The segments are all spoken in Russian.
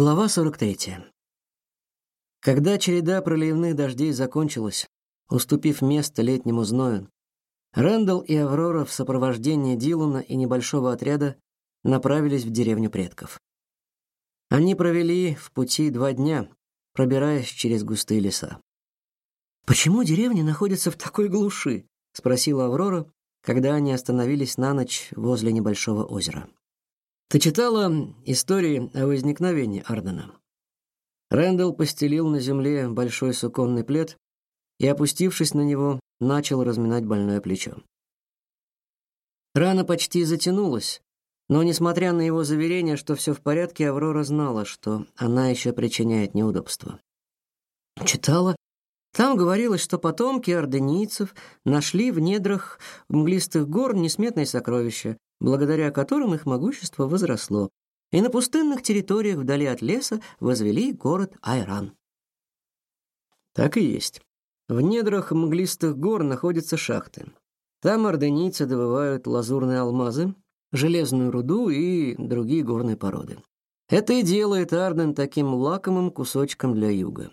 Глава 43. Когда череда проливных дождей закончилась, уступив место летнему зною, Рэндалл и Аврора в сопровождении Дилана и небольшого отряда направились в деревню предков. Они провели в пути два дня, пробираясь через густые леса. «Почему деревня находится в такой глуши?» — спросила Аврора, когда они остановились на ночь возле небольшого озера. Ты читала истории о возникновении Ардена? Рэндалл постелил на земле большой суконный плед и, опустившись на него, начал разминать больное плечо. Рана почти затянулась, но, несмотря на его заверение, что все в порядке, Аврора знала, что она еще причиняет неудобства. Читала. Там говорилось, что потомки орденийцев нашли в недрах мглистых гор несметные сокровища, благодаря которым их могущество возросло, и на пустынных территориях вдали от леса возвели город Айран. Так и есть. В недрах мглистых гор находятся шахты. Там орденийцы добывают лазурные алмазы, железную руду и другие горные породы. Это и делает Арден таким лакомым кусочком для юга.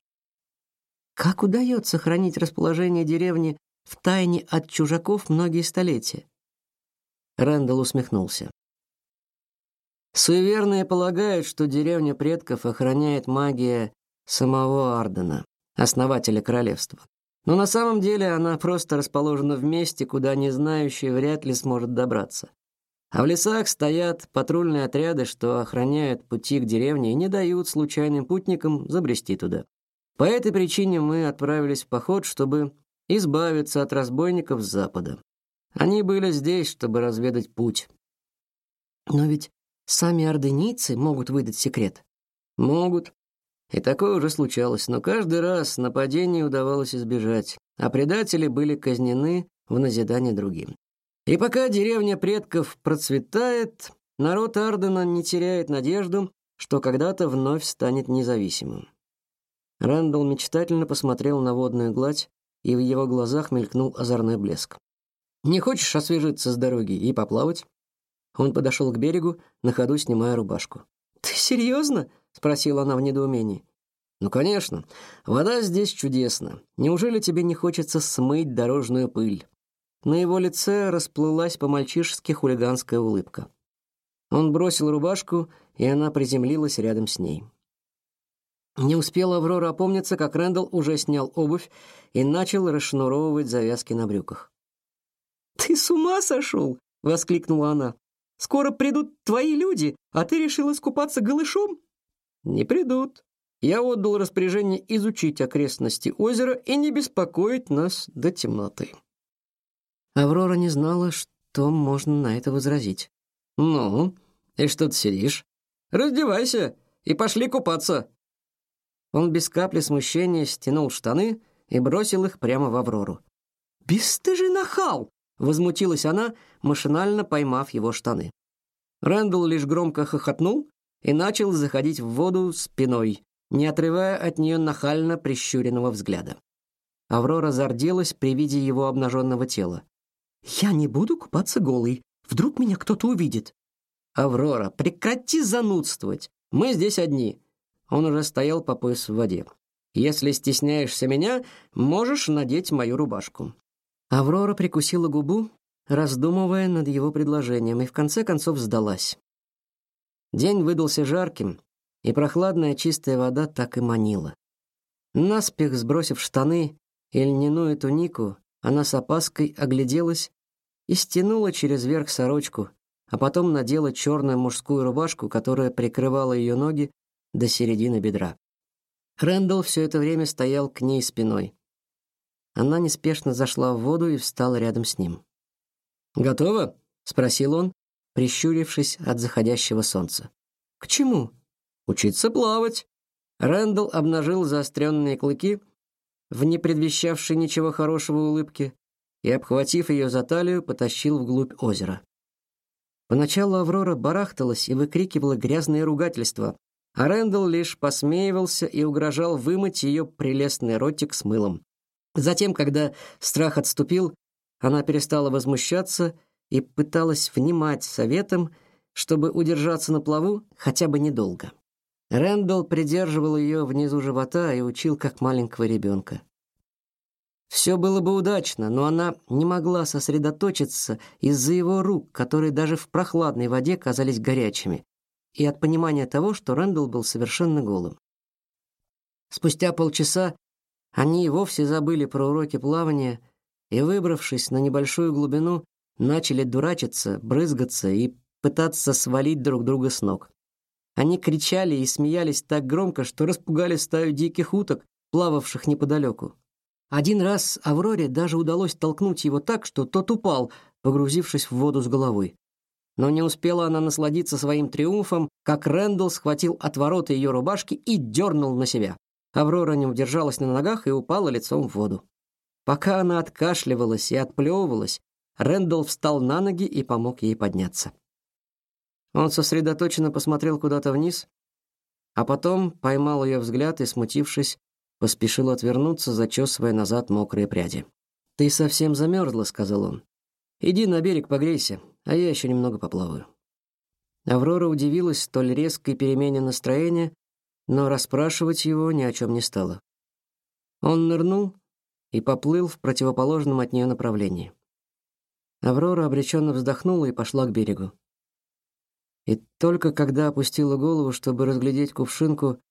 Как удается хранить расположение деревни в тайне от чужаков многие столетия? Рэндалл усмехнулся. Суеверные полагают, что деревня предков охраняет магия самого Ардена, основателя королевства. Но на самом деле она просто расположена в месте, куда незнающий вряд ли сможет добраться. А в лесах стоят патрульные отряды, что охраняют пути к деревне и не дают случайным путникам забрести туда. По этой причине мы отправились в поход, чтобы избавиться от разбойников с запада. Они были здесь, чтобы разведать путь. Но ведь сами ордынийцы могут выдать секрет. Могут. И такое уже случалось, но каждый раз нападение удавалось избежать, а предатели были казнены в назидание другим. И пока деревня предков процветает, народ Ардена не теряет надежду, что когда-то вновь станет независимым. Рэндалл мечтательно посмотрел на водную гладь, и в его глазах мелькнул озорной блеск. Не хочешь освежиться с дороги и поплавать? Он подошел к берегу, на ходу снимая рубашку. Ты серьезно? спросила она в недоумении. Ну, конечно. Вода здесь чудесна. Неужели тебе не хочется смыть дорожную пыль? На его лице расплылась по-мальчишески хулиганская улыбка. Он бросил рубашку, и она приземлилась рядом с ней. Не успела Аврора опомниться, как Рэндалл уже снял обувь и начал расшнуровывать завязки на брюках. «Ты с ума сошел?» — воскликнула она. «Скоро придут твои люди, а ты решил искупаться голышом?» «Не придут. Я отдал распоряжение изучить окрестности озера и не беспокоить нас до темноты». Аврора не знала, что можно на это возразить. «Ну, и что ты сидишь? Раздевайся и пошли купаться!» Он без капли смущения стянул штаны и бросил их прямо в Аврору. «Бесстыжий нахал!» возмутилась она, машинально поймав его штаны. Рэндалл лишь громко хохотнул и начал заходить в воду спиной, не отрывая от нее нахально прищуренного взгляда. Аврора зарделась при виде его обнаженного тела. Я не буду купаться голой. Вдруг меня кто-то увидит. Аврора, прекрати занудствовать. Мы здесь одни. Он уже стоял по пояс в воде. Если стесняешься меня, можешь надеть мою рубашку. Аврора прикусила губу, раздумывая над его предложением, и в конце концов сдалась. День выдался жарким, и прохладная чистая вода так и манила. Наспех сбросив штаны и льняную тунику, она с опаской огляделась и стянула через верх сорочку, а потом надела черную мужскую рубашку, которая прикрывала ее ноги до середины бедра. Рэндалл все это время стоял к ней спиной. Она неспешно зашла в воду и встала рядом с ним. «Готова?» — спросил он, прищурившись от заходящего солнца. «К чему?» «Учиться плавать». Рэндалл обнажил заостренные клыки в не предвещавшей ничего хорошего улыбке и, обхватив ее за талию, потащил вглубь озера. Поначалу Аврора барахталась и выкрикивала грязные ругательства, а Рэндалл лишь посмеивался и угрожал вымыть ее прелестный ротик с мылом. Затем, когда страх отступил, она перестала возмущаться и пыталась внимать советам, чтобы удержаться на плаву хотя бы недолго. Рэндалл придерживал ее внизу живота и учил как маленького ребенка. Все было бы удачно, но она не могла сосредоточиться из-за его рук, которые даже в прохладной воде казались горячими, и от понимания того, что Рэндалл был совершенно голым. Спустя полчаса они и вовсе забыли про уроки плавания и, выбравшись на небольшую глубину, начали дурачиться, брызгаться и пытаться свалить друг друга с ног. Они кричали и смеялись так громко, что распугали стаю диких уток, плававших неподалеку. Один раз Авроре даже удалось толкнуть его так, что тот упал, погрузившись в воду с головой. Но не успела она насладиться своим триумфом, как Рэндалл схватил отвороты ее рубашки и дернул на себя. Аврора не удержалась на ногах и упала лицом в воду. Пока она откашливалась и отплевывалась, Рэндалл встал на ноги и помог ей подняться. Он сосредоточенно посмотрел куда-то вниз, а потом поймал ее взгляд и, смутившись, поспешил отвернуться, зачесывая назад мокрые пряди. «Ты совсем замерзла», — сказал он. «Иди на берег погрейся, а я еще немного поплаваю». Аврора удивилась столь резкой перемене настроения, но расспрашивать его ни о чем не стала. Он нырнул и поплыл в противоположном от нее направлении. Аврора обреченно вздохнула и пошла к берегу. И только когда опустила голову, чтобы разглядеть кувшинку,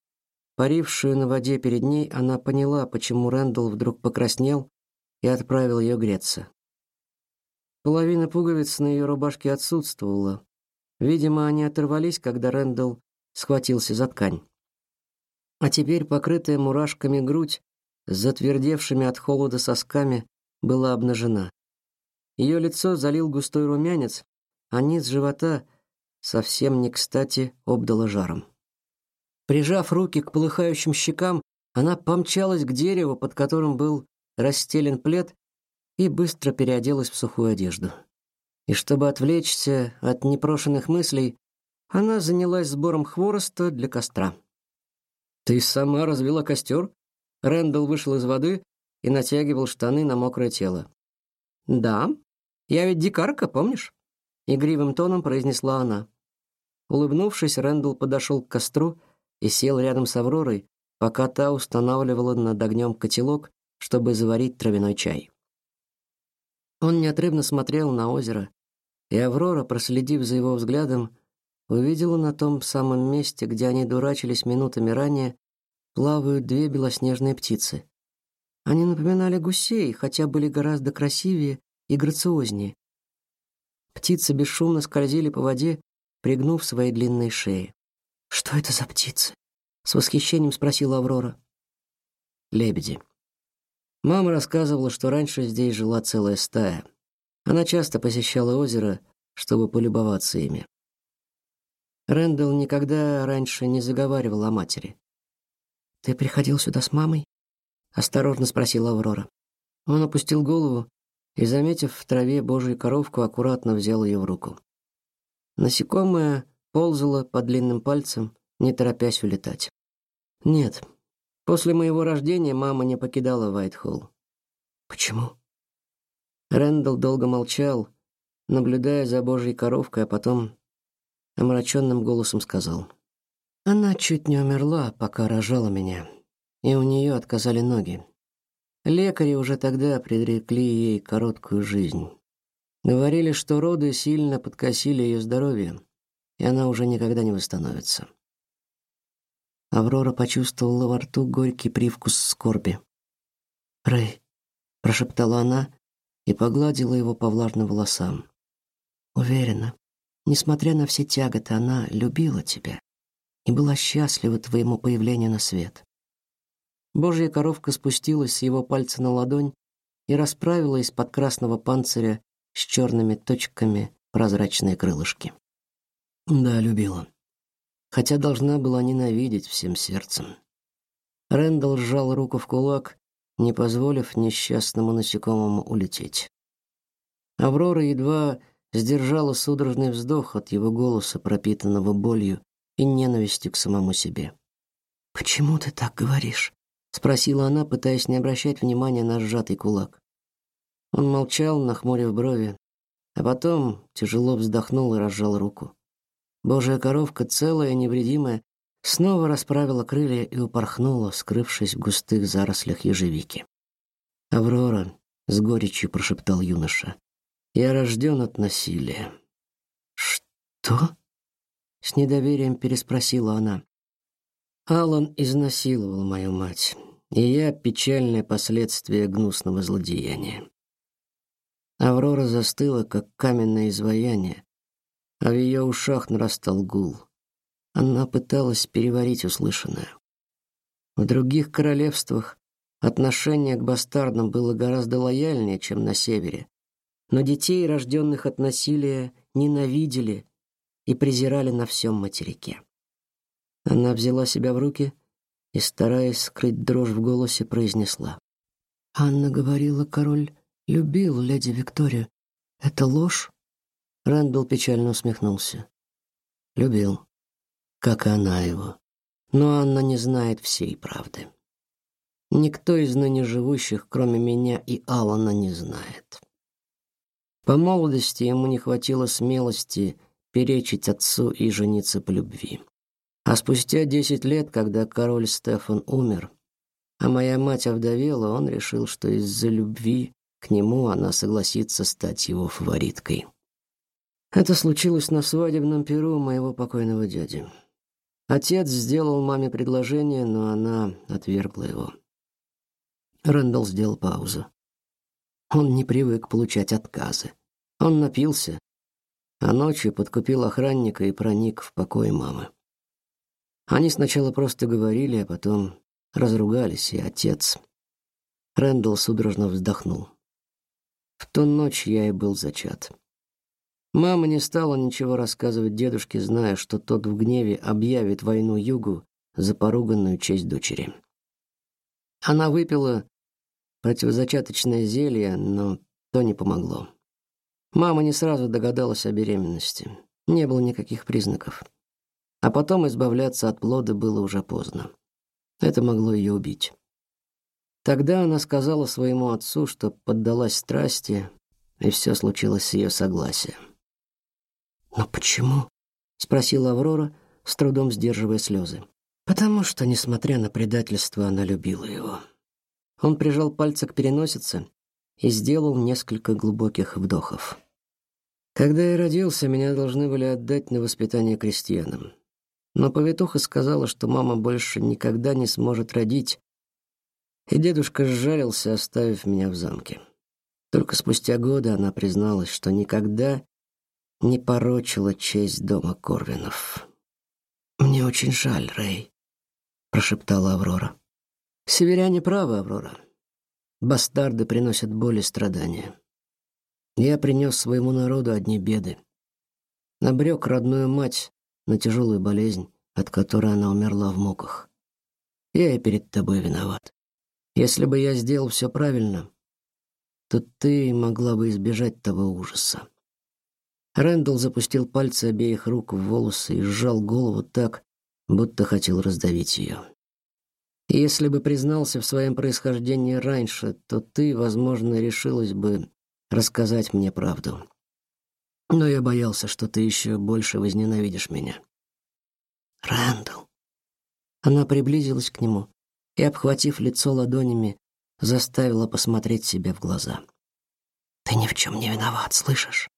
парившую на воде перед ней, она поняла, почему Рэндалл вдруг покраснел и отправил ее греться. Половина пуговиц на ее рубашке отсутствовала. Видимо, они оторвались, когда Рэндалл схватился за ткань. А теперь покрытая мурашками грудь с затвердевшими от холода сосками была обнажена. Ее лицо залил густой румянец, а низ живота совсем не кстати обдало жаром. Прижав руки к полыхающим щекам, она помчалась к дереву, под которым был расстелен плед, и быстро переоделась в сухую одежду. И чтобы отвлечься от непрошенных мыслей, она занялась сбором хвороста для костра. Ты сама развела костер?» Рэндалл вышел из воды и натягивал штаны на мокрое тело. Да, я ведь дикарка, помнишь? игривым тоном произнесла она. Улыбнувшись, Рэндалл подошел к костру и сел рядом с Авророй, пока та устанавливала над огнем котелок, чтобы заварить травяной чай. Он неотрывно смотрел на озеро, и Аврора, проследив за его взглядом, увидела на том самом месте, где они дурачились минутами ранее, плавают две белоснежные птицы. Они напоминали гусей, хотя были гораздо красивее и грациознее. Птицы бесшумно скользили по воде, пригнув свои длинные шеи. Что это за птицы? с восхищением спросила Аврора. Лебеди. Мама рассказывала, что раньше здесь жила целая стая. Она часто посещала озеро, чтобы полюбоваться ими. Рэндалл никогда раньше не заговаривал о матери. Ты приходил сюда с мамой? осторожно спросила Аврора. Он опустил голову и, заметив в траве божью коровку, аккуратно взял ее в руку. Насекомое ползало по длинным пальцам, не торопясь улетать. Нет. После моего рождения мама не покидала Вайтхолл. Почему? Рэндалл долго молчал, наблюдая за божьей коровкой, а потом омраченным голосом сказал: "Она чуть не умерла, пока рожала меня, и у нее отказали ноги. Лекари уже тогда предрекли ей короткую жизнь. Говорили, что роды сильно подкосили ее здоровье, и она уже никогда не восстановится". Аврора почувствовала во рту горький привкус скорби. "Рэй", прошептала она и погладила его по влажным волосам. "Уверена, Несмотря на все тяготы, она любила тебя и была счастлива твоему появлению на свет. Божья коровка спустилась с его пальца на ладонь и расправила из-под красного панциря с черными точками прозрачные крылышки. Да, любила. Хотя должна была ненавидеть всем сердцем. Рэндалл сжал руку в кулак, не позволив несчастному насекомому улететь. Аврора едва сдержала судорожный вздох от его голоса, пропитанного болью и ненавистью к самому себе. «Почему ты так говоришь?» — спросила она, пытаясь не обращать внимания на сжатый кулак. Он молчал, нахмурив брови, а потом тяжело вздохнул и разжал руку. Божья коровка, целая, невредимая, снова расправила крылья и упорхнула, скрывшись в густых зарослях ежевики. «Аврора», — с горечью прошептал юноша, — «я рожден от насилия». «Что?» — с недоверием переспросила она. Алан изнасиловал мою мать, и я печальное последствие гнусного злодеяния. Аврора застыла, как каменное изваяние, а в ее ушах нарастал гул. Она пыталась переварить услышанное. В других королевствах отношение к бастардам было гораздо лояльнее, чем на севере, но детей, рожденных от насилия, ненавидели и презирали на всем материке. Она взяла себя в руки и, стараясь скрыть дрожь в голосе, произнесла: "Анна говорила, король любил леди Викторию. Это ложь?" Рэндалл печально усмехнулся. Любил, как и она его. Но Анна не знает всей правды. Никто из ныне живущих, кроме меня и Алана, не знает. По молодости ему не хватило смелости перечить отцу и жениться по любви. А спустя десять лет, когда король Стефан умер, а моя мать овдовела, он решил, что из-за любви к нему она согласится стать его фавориткой. Это случилось на свадебном пиру моего покойного дяди. Отец сделал маме предложение, но она отвергла его. Рэндалл сделал паузу. Он не привык получать отказы. Он напился, а ночью подкупил охранника и проник в покой мамы. Они сначала просто говорили, а потом разругались, и отец. Рэндалл судорожно вздохнул. В ту ночь я и был зачат. Мама не стала ничего рассказывать дедушке, зная, что тот в гневе объявит войну Югу за поруганную честь дочери. Она выпила противозачаточное зелье, но то не помогло. Мама не сразу догадалась о беременности. Не было никаких признаков. А потом избавляться от плода было уже поздно. Это могло ее убить. Тогда она сказала своему отцу, что поддалась страсти, и все случилось с ее согласием. «Но почему?» — спросила Аврора, с трудом сдерживая слезы. «Потому что, несмотря на предательство, она любила его». Он прижал пальцы к переносице и сделал несколько глубоких вдохов. «Когда я родился, меня должны были отдать на воспитание крестьянам. Но повитуха сказала, что мама больше никогда не сможет родить, и дедушка сжалился, оставив меня в замке. Только спустя годы она призналась, что никогда не порочила честь дома Корвинов. «Мне очень жаль, Рэй», — прошептала Аврора. «Северяне правы, Аврора. Бастарды приносят боль и страдания. Я принес своему народу одни беды. Набрек родную мать на тяжелую болезнь, от которой она умерла в муках. Я и перед тобой виноват. Если бы я сделал все правильно, то ты могла бы избежать того ужаса. Рэндалл запустил пальцы обеих рук в волосы и сжал голову так, будто хотел раздавить ее. Если бы признался в своем происхождении раньше, то ты, возможно, решилась бы рассказать мне правду. Но я боялся, что ты еще больше возненавидишь меня. Рэндалл. Она приблизилась к нему и, обхватив лицо ладонями, заставила посмотреть себе в глаза. Ты ни в чем не виноват, слышишь?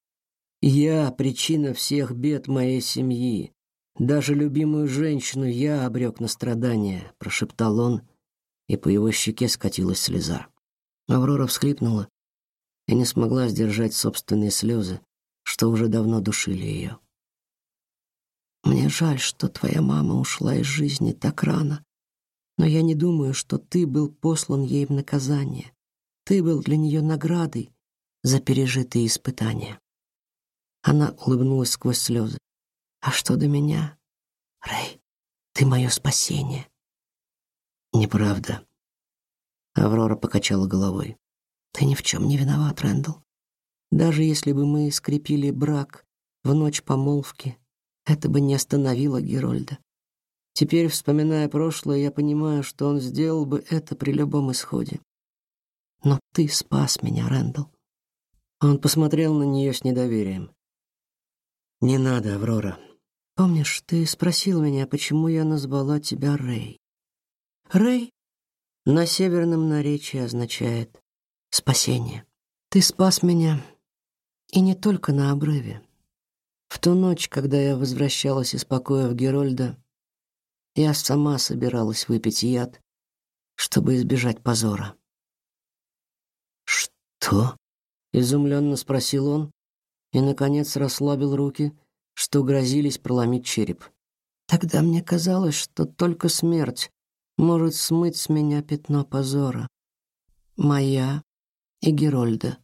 Я причина всех бед моей семьи. Даже любимую женщину я обрек на страдания, прошептал он, и по его щеке скатилась слеза. Аврора всхлипнула и не смогла сдержать собственные слезы, что уже давно душили ее. Мне жаль, что твоя мама ушла из жизни так рано, но я не думаю, что ты был послан ей в наказание. Ты был для нее наградой за пережитые испытания. Она улыбнулась сквозь слезы. А что до меня? Рэй, ты мое спасение. Неправда. Аврора покачала головой. Ты ни в чем не виноват, Рэндалл. Даже если бы мы скрепили брак в ночь помолвки, это бы не остановило Герольда. Теперь, вспоминая прошлое, я понимаю, что он сделал бы это при любом исходе. Но ты спас меня, Рэндалл. Он посмотрел на нее с недоверием. Не надо, Аврора. Помнишь, ты спросил меня, почему я назвала тебя Рэй? Рэй на северном наречии означает спасение. Ты спас меня, и не только на обрыве. В ту ночь, когда я возвращалась из покоя в Герольда, я сама собиралась выпить яд, чтобы избежать позора. Что? изумленно спросил он и наконец расслабил руки, что грозились проломить череп. Тогда мне казалось, что только смерть может смыть с меня пятно позора. Моя и Герольда.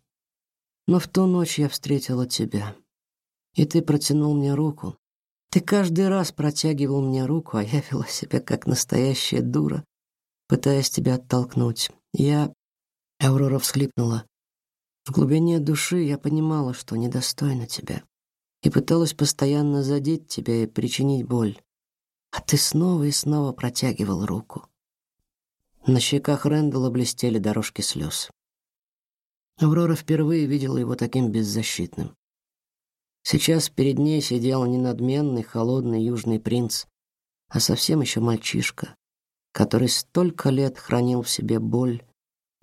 Но в ту ночь я встретила тебя, и ты протянул мне руку. Ты каждый раз протягивал мне руку, а я вела себя как настоящая дура, пытаясь тебя оттолкнуть. Я... Аврора всхлипнула. В глубине души я понимала, что недостойна тебя, и пыталась постоянно задеть тебя и причинить боль. А ты снова и снова протягивал руку. На щеках Рэндалла блестели дорожки слез. Аврора впервые видела его таким беззащитным. Сейчас перед ней сидел не надменный, холодный южный принц, а совсем еще мальчишка, который столько лет хранил в себе боль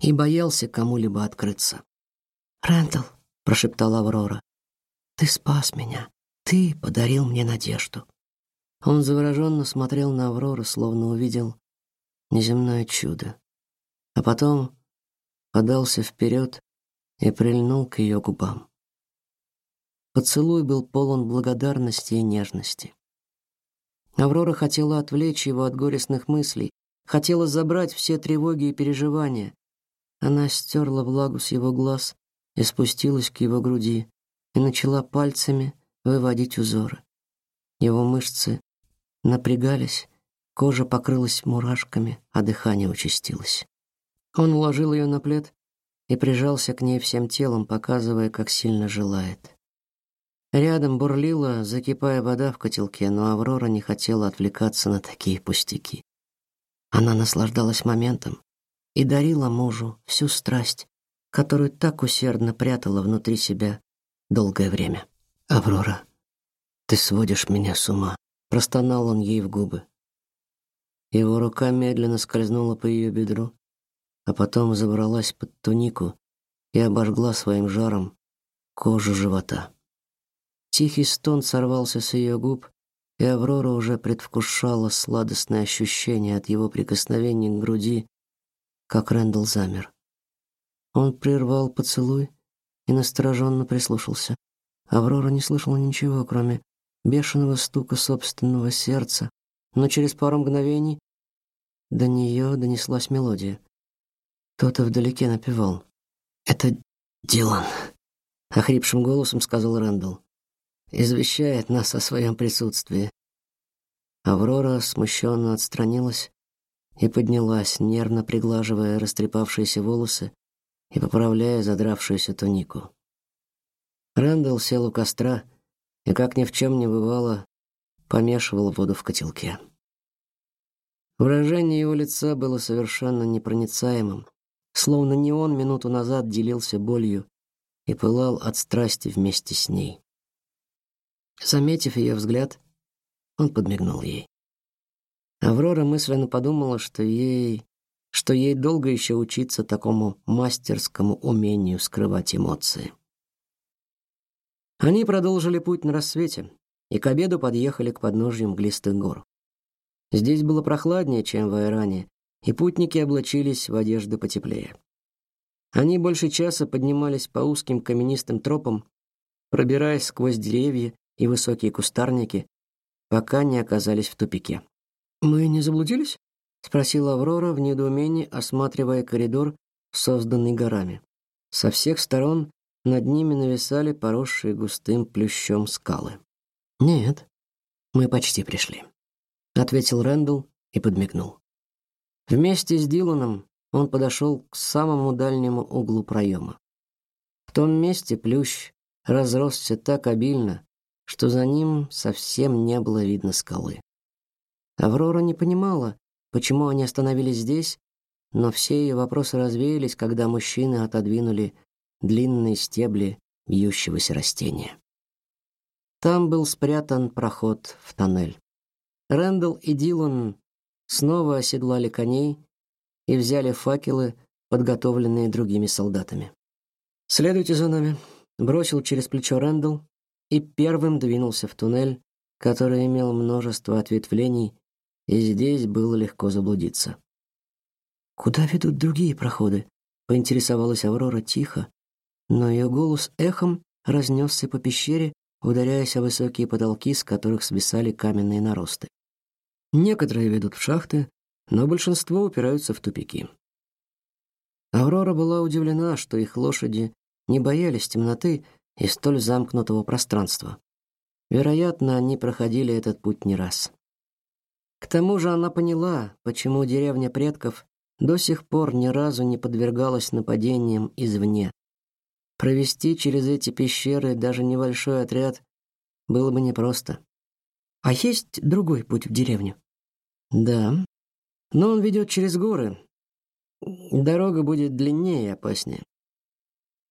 и боялся кому-либо открыться. "Рэндалл", прошептала Аврора. "Ты спас меня. Ты подарил мне надежду". Он завороженно смотрел на Аврору, словно увидел неземное чудо. А потом подался вперед и прильнул к ее губам. Поцелуй был полон благодарности и нежности. Аврора хотела отвлечь его от горестных мыслей, хотела забрать все тревоги и переживания. Она стерла влагу с его глаз и спустилась к его груди и начала пальцами выводить узоры. Его мышцы напрягались, кожа покрылась мурашками, а дыхание участилось. Он уложил ее на плед и прижался к ней всем телом, показывая, как сильно желает. Рядом бурлила, закипая вода в котелке, но Аврора не хотела отвлекаться на такие пустяки. Она наслаждалась моментом и дарила мужу всю страсть, которую так усердно прятала внутри себя долгое время. Аврора, ты сводишь меня с ума, простонал он ей в губы. Его рука медленно скользнула по ее бедру, а потом забралась под тунику и обожгла своим жаром кожу живота. Тихий стон сорвался с ее губ, и Аврора уже предвкушала сладостное ощущение от его прикосновений к груди, как Рэндалл замер. Он прервал поцелуй и настороженно прислушался. Аврора не слышала ничего, кроме бешеного стука собственного сердца, но через пару мгновений до нее донеслась мелодия. Кто-то вдалеке напевал. «Это Дилан», — охрипшим голосом сказал Рэндалл. «Извещает нас о своем присутствии». Аврора смущенно отстранилась и поднялась, нервно приглаживая растрепавшиеся волосы и поправляя задравшуюся тунику. Рэндалл сел у костра и, как ни в чем не бывало, помешивал воду в котелке. Выражение его лица было совершенно непроницаемым, словно не он минуту назад делился болью и пылал от страсти вместе с ней. Заметив ее взгляд, он подмигнул ей. Аврора мысленно подумала, что ей, что ей долго еще учиться такому мастерскому умению скрывать эмоции. Они продолжили путь на рассвете и к обеду подъехали к подножью мглистых гор. Здесь было прохладнее, чем в Айране, и путники облачились в одежды потеплее. Они больше часа поднимались по узким каменистым тропам, пробираясь сквозь деревья и высокие кустарники, пока не оказались в тупике. «Мы не заблудились?» — спросила Аврора в недоумении, осматривая коридор, созданный горами. Со всех сторон над ними нависали поросшие густым плющом скалы. «Нет, мы почти пришли», — ответил Рэндалл и подмигнул. Вместе с Диланом он подошел к самому дальнему углу проема. В том месте плющ разросся так обильно, что за ним совсем не было видно скалы. Аврора не понимала, почему они остановились здесь, но все ее вопросы развеялись, когда мужчины отодвинули длинные стебли бьющегося растения. Там был спрятан проход в тоннель. Рэндалл и Дилан снова оседлали коней и взяли факелы, подготовленные другими солдатами. «Следуйте за нами», — бросил через плечо Рэндалл и первым двинулся в туннель, который имел множество ответвлений, и здесь было легко заблудиться. «Куда ведут другие проходы?» — поинтересовалась Аврора тихо, но ее голос эхом разнесся по пещере, ударяясь о высокие потолки, с которых свисали каменные наросты. Некоторые ведут в шахты, но большинство упираются в тупики. Аврора была удивлена, что их лошади не боялись темноты и столь замкнутого пространства. Вероятно, они проходили этот путь не раз. К тому же она поняла, почему деревня предков до сих пор ни разу не подвергалась нападениям извне. Провести через эти пещеры даже небольшой отряд было бы непросто. А есть другой путь в деревню? Да. Но он ведет через горы. Дорога будет длиннее и опаснее.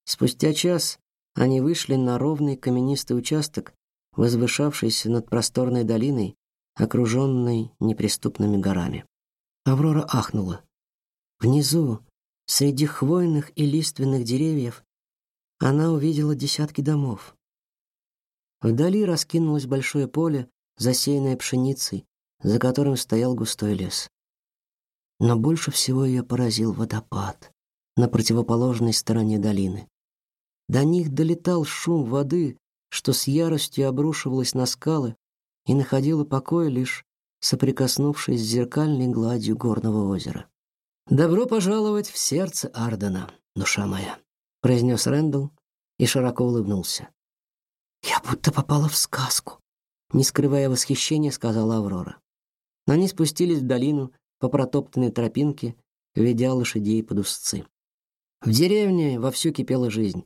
Спустя час они вышли на ровный каменистый участок, возвышавшийся над просторной долиной, окруженной неприступными горами. Аврора ахнула. Внизу, среди хвойных и лиственных деревьев, она увидела десятки домов. Вдали раскинулось большое поле, засеянное пшеницей, за которым стоял густой лес. Но больше всего ее поразил водопад на противоположной стороне долины. До них долетал шум воды, что с яростью обрушивалась на скалы и находила покой лишь соприкоснувшись с зеркальной гладью горного озера. Добро пожаловать в сердце Ардена, душа моя произнес Рэндалл и широко улыбнулся. Я будто попала в сказку, не скрывая восхищения, сказала Аврора. Они спустились в долину по протоптанной тропинке, ведя лошадей под узцы. В деревне вовсю кипела жизнь.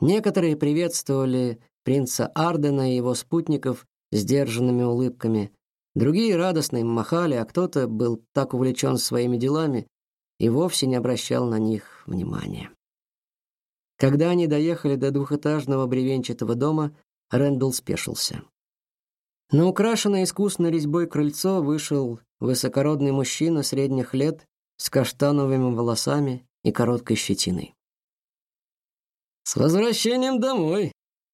Некоторые приветствовали принца Ардена и его спутников сдержанными улыбками, другие радостно им махали, а кто-то был так увлечен своими делами и вовсе не обращал на них внимания. Когда они доехали до двухэтажного бревенчатого дома, Рэндалл спешился. На украшенное искусной резьбой крыльцо вышел высокородный мужчина средних лет с каштановыми волосами и короткой щетиной. «С возвращением домой,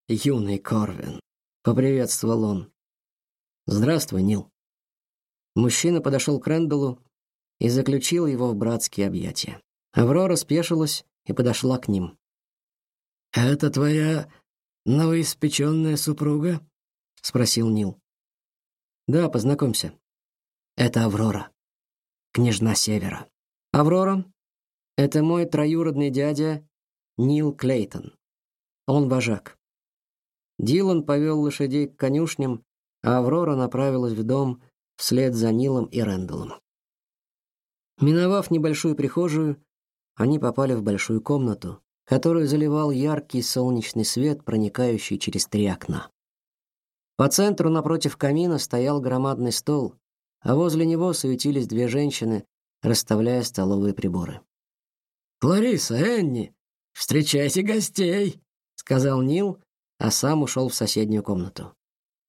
юный Корвин!» — поприветствовал он. «Здравствуй, Нил». Мужчина подошел к Рэндаллу и заключил его в братские объятия. Аврора спешилась и подошла к ним. «Это твоя новоиспеченная супруга?» — спросил Нил. «Да, познакомься. Это Аврора, княжна Севера. Аврора — это мой троюродный дядя Нил Клейтон. Он вожак». Дилан повел лошадей к конюшням, а Аврора направилась в дом вслед за Нилом и Рэндаллом. Миновав небольшую прихожую, они попали в большую комнату, которую заливал яркий солнечный свет, проникающий через три окна. По центру напротив камина стоял громадный стол, а возле него суетились две женщины, расставляя столовые приборы. «Клариса, Энни, встречайте гостей!» — сказал Нил, а сам ушел в соседнюю комнату.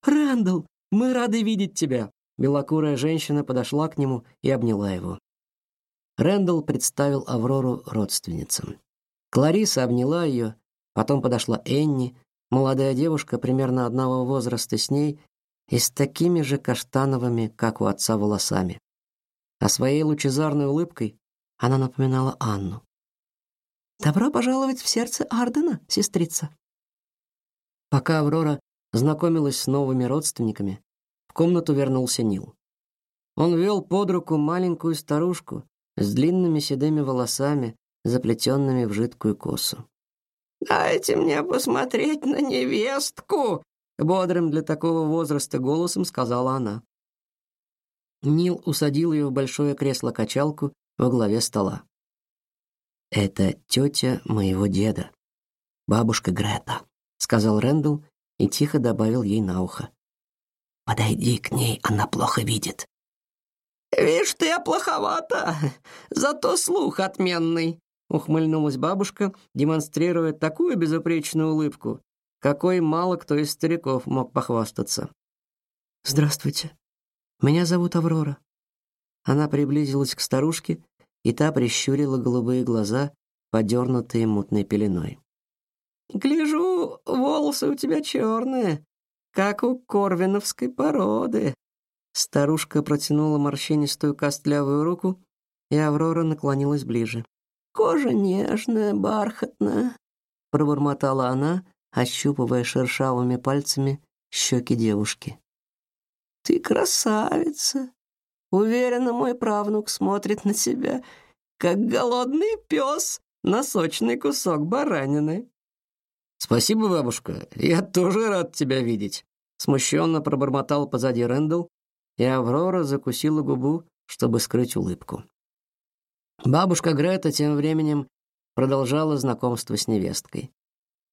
«Рэндалл, мы рады видеть тебя!» Белокурая женщина подошла к нему и обняла его. Рэндалл представил Аврору родственницам. Клариса обняла ее, потом подошла Энни, молодая девушка примерно одного возраста с ней и с такими же каштановыми, как у отца, волосами. А своей лучезарной улыбкой она напоминала Анну. «Добро пожаловать в сердце Ардена, сестрица!» Пока Аврора знакомилась с новыми родственниками, в комнату вернулся Нил. Он вел под руку маленькую старушку с длинными седыми волосами, заплетенными в жидкую косу. «Дайте мне посмотреть на невестку!» Бодрым для такого возраста голосом сказала она. Нил усадил ее в большое кресло-качалку во главе стола. «Это тетя моего деда, бабушка Грета», — сказал Рэндалл и тихо добавил ей на ухо. «Подойди к ней, она плохо видит». «Вишь ты, плоховато, зато слух отменный», ухмыльнулась бабушка, демонстрируя такую безупречную улыбку, какой мало кто из стариков мог похвастаться. Здравствуйте. Меня зовут Аврора. Она приблизилась к старушке, и та прищурила голубые глаза, подернутые мутной пеленой. Гляжу, волосы у тебя черные, как у корвиновской породы. Старушка протянула морщинистую костлявую руку, и Аврора наклонилась ближе. Кожа нежная, бархатная, пробормотала она, ощупывая шершавыми пальцами щеки девушки. Ты красавица. Уверена, мой правнук смотрит на тебя, как голодный пес на сочный кусок баранины. Спасибо, бабушка. Я тоже рад тебя видеть. Смущенно пробормотал позади Рэндалл, и Аврора закусила губу, чтобы скрыть улыбку. Бабушка Грета тем временем продолжала знакомство с невесткой.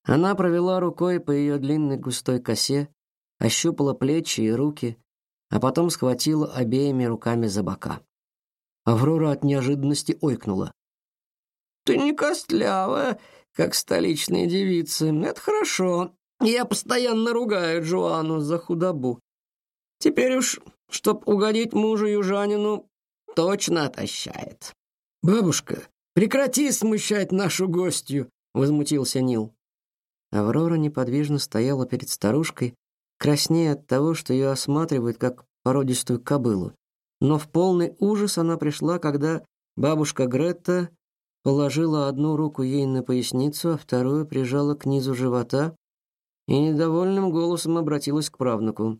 Она провела рукой по ее длинной густой косе, ощупала плечи и руки, а потом схватила обеими руками за бока. Аврора от неожиданности ойкнула. Ты не костлявая, как столичные девицы. Это хорошо. Я постоянно ругаю Джоанну за худобу. Теперь уж, чтоб угодить мужу южанину, точно отощает. Бабушка, прекрати смущать нашу гостью, возмутился Нил. Аврора неподвижно стояла перед старушкой, краснея от того, что ее осматривают как породистую кобылу. Но в полный ужас она пришла, когда бабушка Гретта положила одну руку ей на поясницу, а вторую прижала к низу живота и недовольным голосом обратилась к правнуку.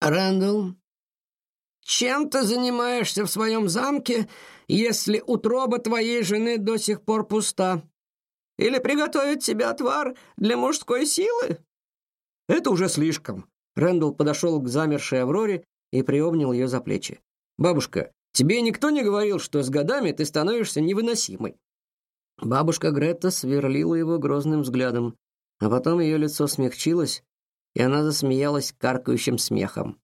«Рэндалл, чем ты занимаешься в своем замке, если утроба твоей жены до сих пор пуста? Или приготовить тебе отвар для мужской силы?» «Это уже слишком». Рэндалл подошел к замершей Авроре и приобнял ее за плечи. «Бабушка, тебе никто не говорил, что с годами ты становишься невыносимой?» Бабушка Гретта сверлила его грозным взглядом, а потом ее лицо смягчилось, и она засмеялась каркающим смехом.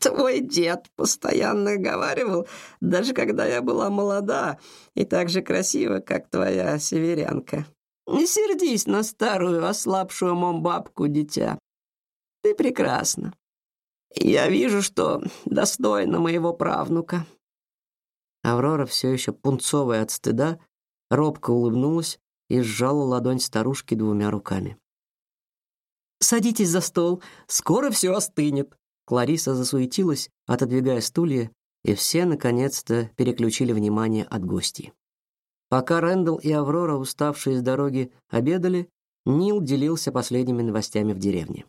Твой дед постоянно говаривал, даже когда я была молода и так же красива, как твоя северянка. Не сердись на старую, ослабшую мом бабку, дитя. Ты прекрасна. Я вижу, что достойна моего правнука. Аврора, все еще пунцовая от стыда, робко улыбнулась и сжала ладонь старушки двумя руками. Садитесь за стол, скоро все остынет. Клариса засуетилась, отодвигая стулья, и все наконец-то переключили внимание от гостей. Пока Рэндалл и Аврора, уставшие с дороги, обедали, Нил делился последними новостями в деревне.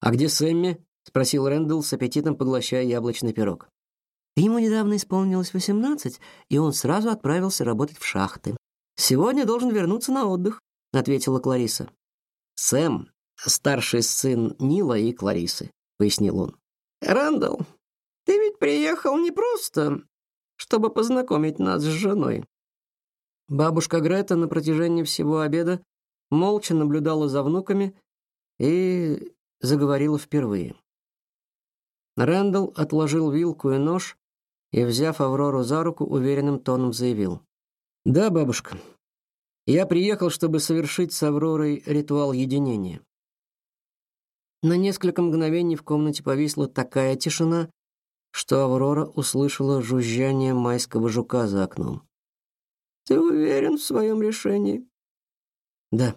«А где Сэмми?» — спросил Рэндалл с аппетитом, поглощая яблочный пирог. Ему недавно исполнилось восемнадцать, и он сразу отправился работать в шахты. Сегодня должен вернуться на отдых, ответила Клариса. Сэм старший сын Нила и Кларисы, пояснил он. Рэндалл, ты ведь приехал не просто, чтобы познакомить нас с женой. Бабушка Грета на протяжении всего обеда молча наблюдала за внуками и заговорила впервые. Рэндалл отложил вилку и нож и, взяв Аврору за руку, уверенным тоном заявил: "Да, бабушка. Я приехал, чтобы совершить с Авророй ритуал единения. На несколько мгновений в комнате повисла такая тишина, что Аврора услышала жужжание майского жука за окном. Ты уверен в своем решении? Да.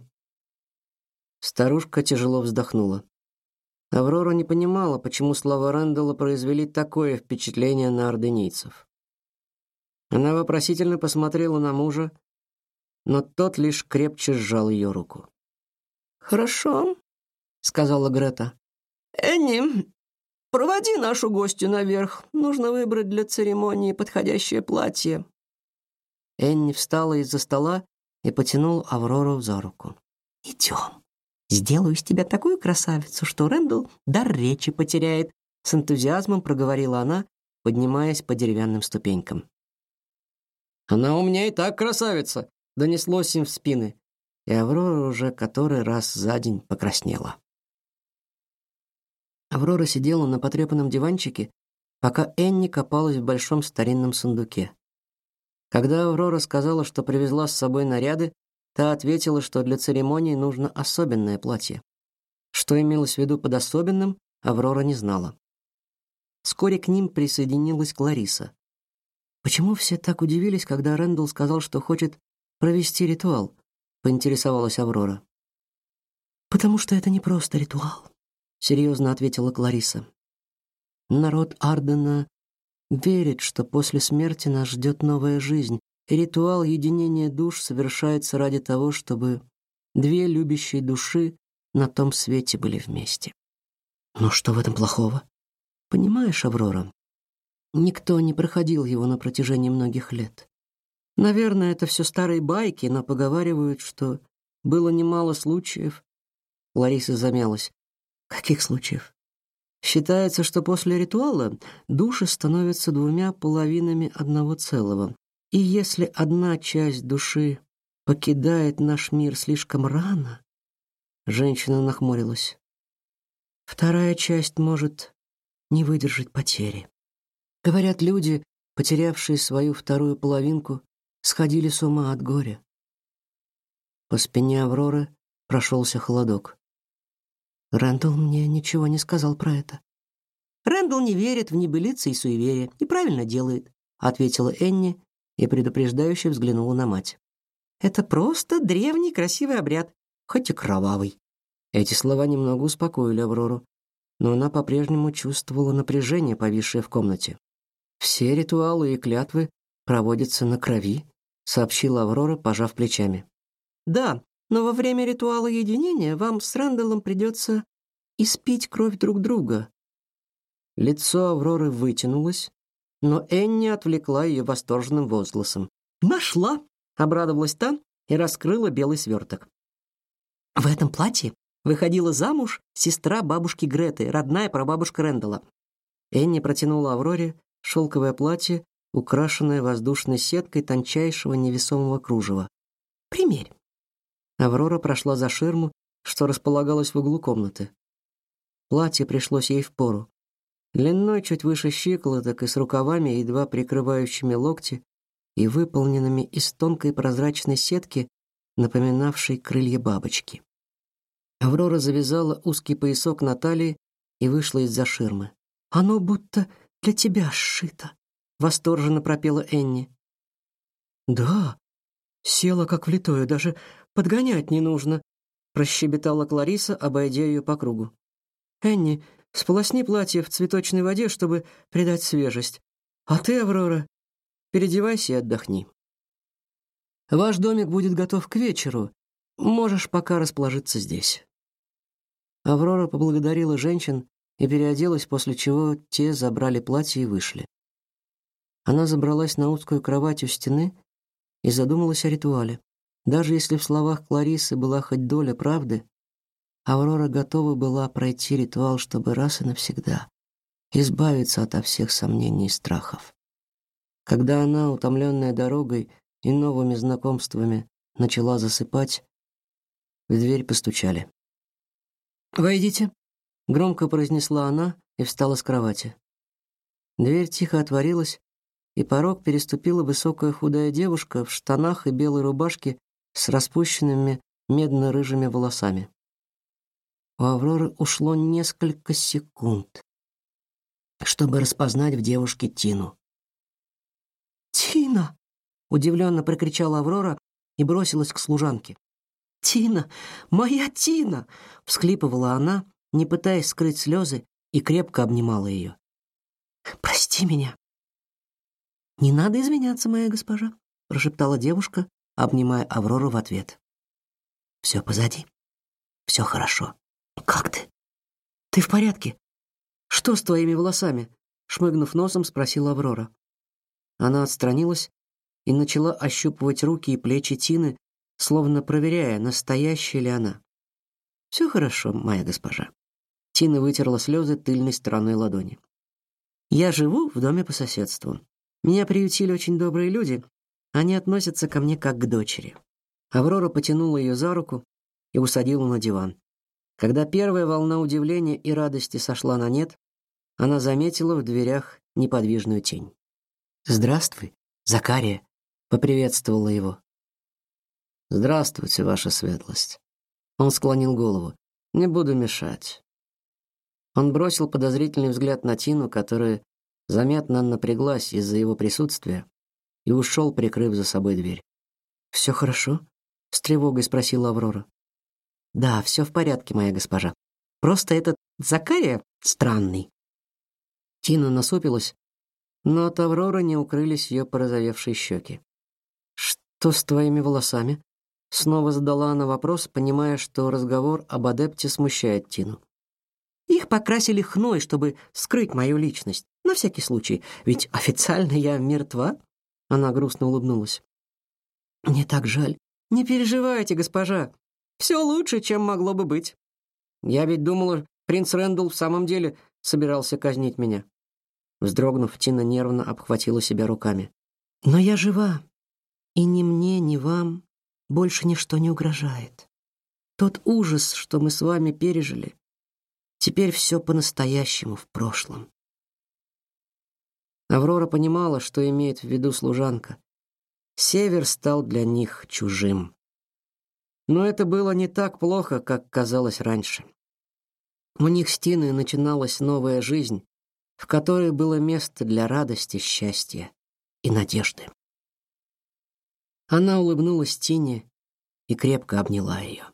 Старушка тяжело вздохнула. Аврора не понимала, почему слова Рэндалла произвели такое впечатление на орденийцев. Она вопросительно посмотрела на мужа, но тот лишь крепче сжал ее руку. Хорошо, сказала Грета. Энни, проводи нашу гостью наверх. Нужно выбрать для церемонии подходящее платье. Энни встала из-за стола и потянул Аврору за руку. Идем. Сделаю из тебя такую красавицу, что Рэндалл дар речи потеряет, с энтузиазмом проговорила она, поднимаясь по деревянным ступенькам. Она у меня и так красавица, донеслось им в спины, и Аврора уже который раз за день покраснела. Аврора сидела на потрепанном диванчике, пока Энни копалась в большом старинном сундуке. Когда Аврора сказала, что привезла с собой наряды, та ответила, что для церемонии нужно особенное платье. Что имелось в виду под особенным, Аврора не знала. Вскоре к ним присоединилась Клариса. Почему все так удивились, когда Рэндалл сказал, что хочет провести ритуал? поинтересовалась Аврора. Потому что это не просто ритуал, серьезно ответила Клариса. Народ Ардена верит, что после смерти нас ждет новая жизнь, ритуал единения душ совершается ради того, чтобы две любящие души на том свете были вместе. Но что в этом плохого? Понимаешь, Аврора, никто не проходил его на протяжении многих лет. Наверное, это все старые байки, но поговаривают, что было немало случаев. Лариса замялась. Каких случаев? Считается, что после ритуала души становятся двумя половинами одного целого. И если одна часть души покидает наш мир слишком рано, женщина нахмурилась. Вторая часть может не выдержать потери. Говорят, люди, потерявшие свою вторую половинку, сходили с ума от горя. По спине Авроры прошелся холодок. Рэндалл мне ничего не сказал про это. Рэндалл не верит в небылицы и суеверия и правильно делает, ответила Энни и предупреждающе взглянула на мать. Это просто древний красивый обряд, хоть и кровавый. Эти слова немного успокоили Аврору, но она по-прежнему чувствовала напряжение, повисшее в комнате. Все ритуалы и клятвы проводятся на крови, сообщила Аврора, пожав плечами. Да, но во время ритуала единения вам с Рэндаллом придется испить кровь друг друга. Лицо Авроры вытянулось, но Энни отвлекла ее восторженным возгласом. «Нашла!» — обрадовалась та и раскрыла белый сверток. В этом платье выходила замуж сестра бабушки Греты, родная прабабушка Рэндалла. Энни протянула Авроре шелковое платье, украшенное воздушной сеткой тончайшего невесомого кружева. «Примерь». Аврора прошла за ширму, что располагалась в углу комнаты. Платье пришлось ей впору. Длиной чуть выше щиколоток и с рукавами, едва прикрывающими локти, и выполненными из тонкой прозрачной сетки, напоминавшей крылья бабочки. Аврора завязала узкий поясок на талии и вышла из-за ширмы. «Оно будто для тебя сшито», — восторженно пропела Энни. «Да, села как влитое, даже подгонять не нужно», — прощебетала Клариса, обойдя ее по кругу. «Энни, сполосни платье в цветочной воде, чтобы придать свежесть. А ты, Аврора, переодевайся и отдохни. Ваш домик будет готов к вечеру. Можешь пока расположиться здесь». Аврора поблагодарила женщин и переоделась, после чего те забрали платье и вышли. Она забралась на узкую кровать у стены и задумалась о ритуале. Даже если в словах Кларисы была хоть доля правды, Аврора готова была пройти ритуал, чтобы раз и навсегда избавиться от всех сомнений и страхов. Когда она, утомленная дорогой и новыми знакомствами, начала засыпать, в дверь постучали. «Войдите», — громко произнесла она и встала с кровати. Дверь тихо отворилась, и порог переступила высокая худая девушка в штанах и белой рубашке с распущенными медно-рыжими волосами. У Авроры ушло несколько секунд, чтобы распознать в девушке Тину. «Тина!» — удивленно прокричала Аврора и бросилась к служанке. «Тина! Моя Тина!» — всхлипывала она, не пытаясь скрыть слезы, и крепко обнимала ее. «Прости меня!» «Не надо извиняться, моя госпожа», — прошептала девушка, обнимая Аврору в ответ. «Все позади. Все хорошо. Как ты? Ты в порядке? Что с твоими волосами?» Шмыгнув носом, спросила Аврора. Она отстранилась и начала ощупывать руки и плечи Тины, словно проверяя, настоящая ли она. «Все хорошо, моя госпожа». Тина вытерла слезы тыльной стороной ладони. «Я живу в доме по соседству. Меня приютили очень добрые люди. Они относятся ко мне как к дочери». Аврора потянула ее за руку и усадила на диван. Когда первая волна удивления и радости сошла на нет, она заметила в дверях неподвижную тень. «Здравствуй, Закария», — поприветствовала его. Здравствуйте, ваша светлость. Он склонил голову. Не буду мешать. Он бросил подозрительный взгляд на Тину, которая заметно напряглась из-за его присутствия, и ушел, прикрыв за собой дверь. Все хорошо? с тревогой спросила Аврора. Да, все в порядке, моя госпожа. Просто этот Закария странный. Тина насупилась, но от Авроры не укрылись ее порозовевшие щеки. Что с твоими волосами? Снова задала она вопрос, понимая, что разговор об адепте смущает Тину. Их покрасили хной, чтобы скрыть мою личность. На всякий случай, ведь официально я мертва. Она грустно улыбнулась. Мне так жаль. Не переживайте, госпожа. Все лучше, чем могло бы быть. Я ведь думала, принц Рэндалл в самом деле собирался казнить меня. Вздрогнув, Тина нервно обхватила себя руками. Но я жива, и ни мне, ни вам больше ничто не угрожает. Тот ужас, что мы с вами пережили, теперь все по-настоящему в прошлом. Аврора понимала, что имеет в виду служанка. Север стал для них чужим. Но это было не так плохо, как казалось раньше. У них с Тиной начиналась новая жизнь, в которой было место для радости, счастья и надежды. Она улыбнулась Тине и крепко обняла ее.